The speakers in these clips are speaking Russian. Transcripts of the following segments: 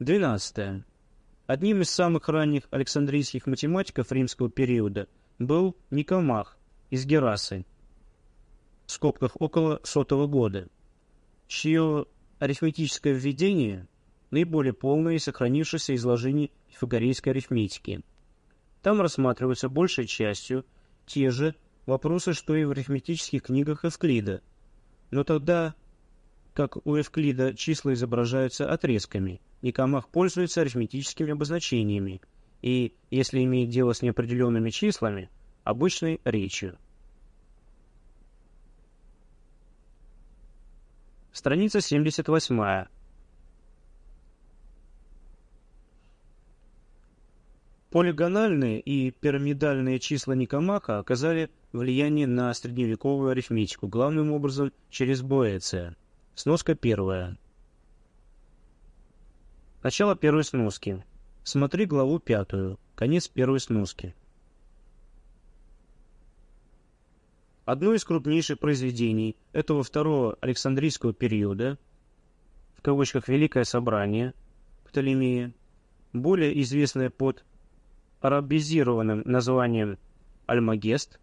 12. Одним из самых ранних александрийских математиков римского периода был Никомах из Герасы, в скобках около сотого года, чье арифметическое введение наиболее полное и сохранившееся изложение пифагорейской арифметики. Там рассматриваются большей частью те же вопросы, что и в арифметических книгах Эвклида, но тогда, как у Эвклида числа изображаются отрезками, Никомах пользуется арифметическими обозначениями и, если имеет дело с неопределенными числами, обычной речью. Страница 78. Полигональные и пирамидальные числа Никомаха оказали влияние на средневековую арифметику, главным образом через Боэция. Сноска первая. Начало первой сноски. Смотри главу пятую. Конец первой сноски. Одно из крупнейших произведений этого второго Александрийского периода, в кавычках «Великое собрание» Птолемея, более известное под арабизированным названием «Альмагест»,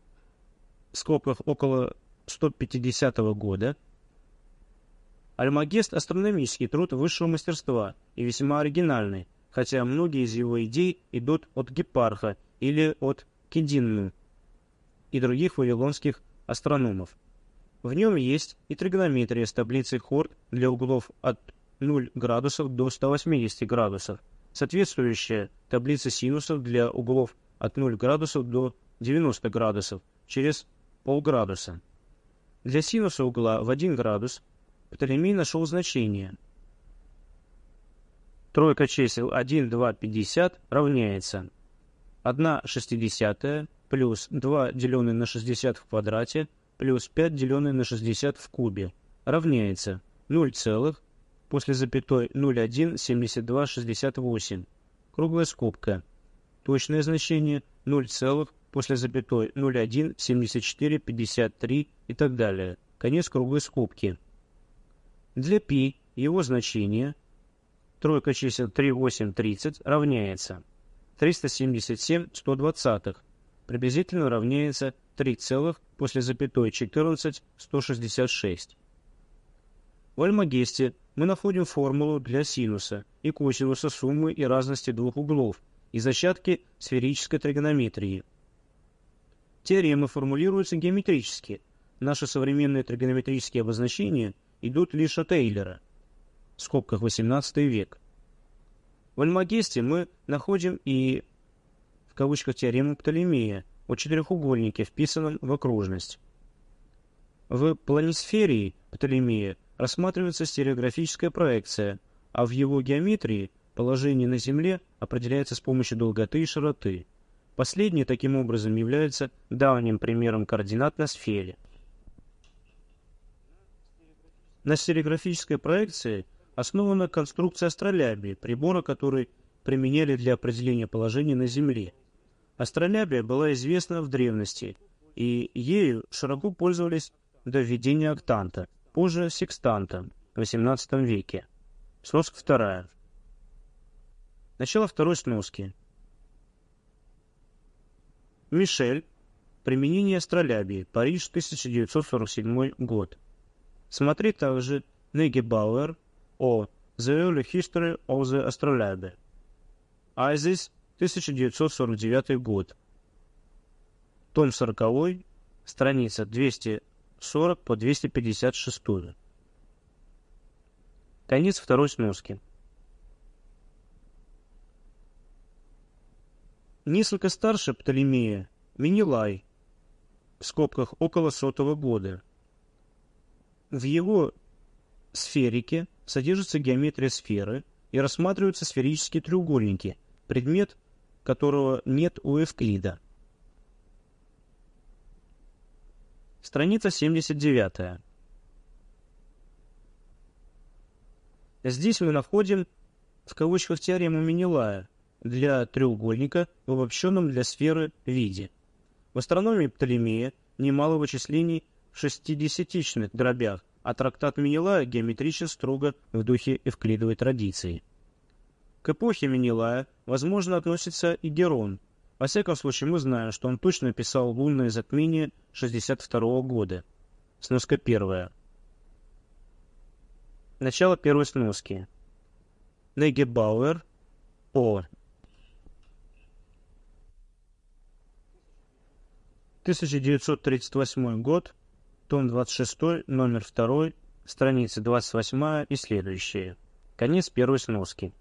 в скобках около 150 года, Альмагест – астрономический труд высшего мастерства и весьма оригинальный, хотя многие из его идей идут от Гепарха или от Кединну и других вавилонских астрономов. В нем есть и тригонометрия с таблицей Хорд для углов от 0 градусов до 180 градусов, соответствующая таблице синусов для углов от 0 градусов до 90 градусов через полградуса. Для синуса угла в 1 градус Птолемей нашел значение. Тройка чисел 1, 2, 50 равняется. 1 шестидесятая плюс 2 деленное на 60 в квадрате плюс 5 деленное на 60 в кубе равняется 0 целых после запятой 0,1 72 68 круглая скобка. Точное значение 0 целых после запятой 0,1 74 53 и так далее. Конец круглой скобки для π его значение тройка чисел 3 8 30 равняется 377 120 приблизительно равняется 3 целых после запятой 14 166. В Альмагесте мы находим формулу для синуса и косинуса суммы и разности двух углов и зачатки сферической тригонометрии. Теоремы формулируются геометрически. Наши современные тригонометрические обозначения идут лишь от Эйлера, в скобках 18 век. В Альмагесте мы находим и в кавычках теорему Птолемея о четырехугольнике, вписанном в окружность. В планисферии Птолемея рассматривается стереографическая проекция, а в его геометрии положение на Земле определяется с помощью долготы и широты. Последнее таким образом является давним примером координат на сфере. На стереографической проекции основана конструкция астролябии, прибора, который применяли для определения положения на Земле – Астролябия была известна в древности, и ею широко пользовались до введения октанта, позже секстанта в XVIII веке. Сноска вторая. Начало второй сноски. Мишель. Применение астролябии. Париж, 1947 год. Смотри также Неги Бауэр о The Early History of the Astrolabe. Айзис 1949 год. Том 40, страница 240 по 256. Конец второй сноски. Несколько старше Птолемея, Минилай, в скобках около сотого года. В его сферике содержится геометрия сферы и рассматриваются сферические треугольники, предмет которого нет у Эвклида. Страница 79. Здесь мы находим в кавычках теорему Менелая для треугольника в обобщенном для сферы виде. В астрономии Птолемея немало вычислений шестидесятичных дробях, а трактат Менелая геометричен строго в духе эвклидовой традиции. К эпохе Менелая, возможно, относится и Герон. Во всяком случае, мы знаем, что он точно писал лунное затмение 62 года. Сноска первая. Начало первой сноски. Негебауэр О. 1938 год, том 26, номер 2, страница 28 и следующие. Конец первой сноски.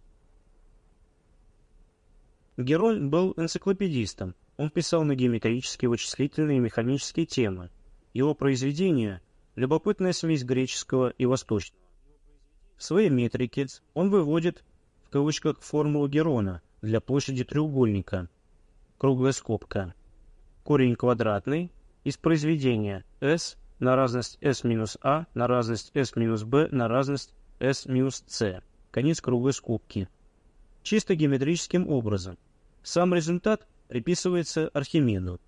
Герой был энциклопедистом. Он писал на геометрические, вычислительные и механические темы. Его произведения – любопытная смесь греческого и восточного. В своей метрике он выводит в кавычках формулу Герона для площади треугольника. Круглая скобка корень квадратный из произведения s на разность s минус a на разность s минус b на разность s минус c. Конец круглой скобки. Чисто геометрическим образом. Сам результат приписывается Архимеду.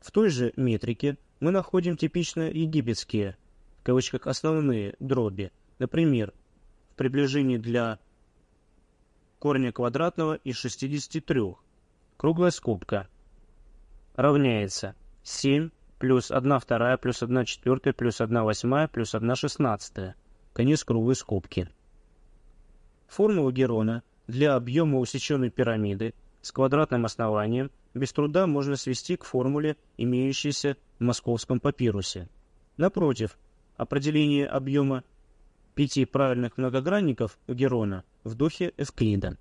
В той же метрике мы находим типично египетские, в кавычках основные, дроби. Например, в приближении для корня квадратного из 63. Круглая скобка равняется 7 плюс 1 вторая плюс 1 четвертая плюс 1 восьмая плюс 1 шестнадцатая. Конец круглой скобки. Формула Герона для объема усеченной пирамиды с квадратным основанием без труда можно свести к формуле, имеющейся в московском папирусе. Напротив, определение объема пяти правильных многогранников Герона в духе Эвклида.